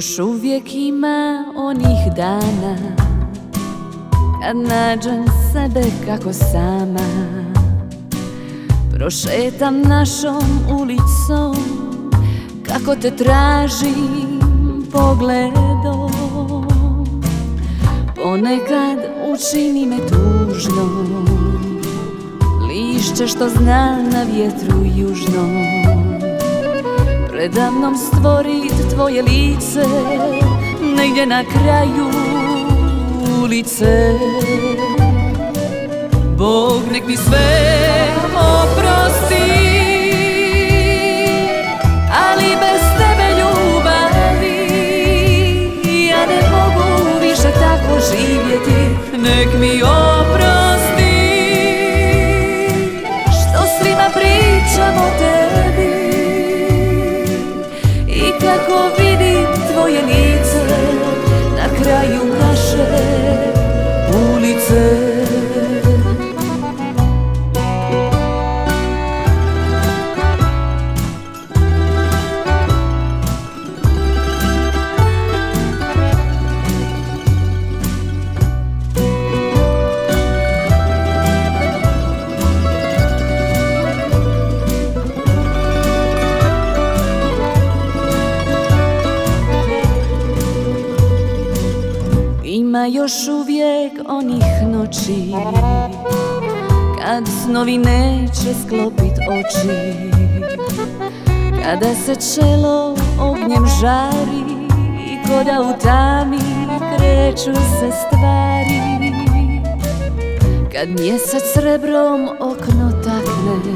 Još uvijek ima onih dana Kad nađem sebe kako sama. Prošetam našom ulicom Kako te tražim pogledom. Ponekad učini me tužnom Lišće što zna na vjetru južnom Predamnom stvorit tvoje lice Negdje na kraju ulice. Bog nek mi sve oprosti Ali bez tebe ljubavi Ja ne mogu više tako živjeti. Nek mi oprosti kako vidim tvoje lice Na kraju naše Ima još uvijek onih noći Kad snovi neće sklopit oči. Kada se čelo ognjem žari I koda u tami kreću se stvari. Kad mjesec srebrom okno takne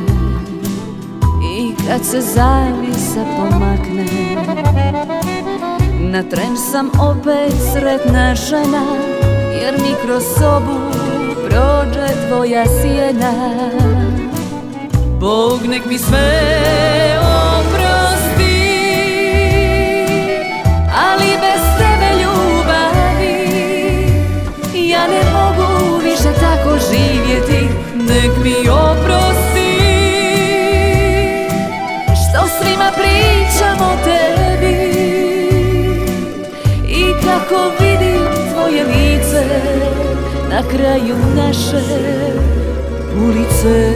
I kad se zavisa pomakne na tren sam opet sretna žena Jer mi kroz sobu prođe tvoja sjena. Bog nek mi sve na kraju naše ulice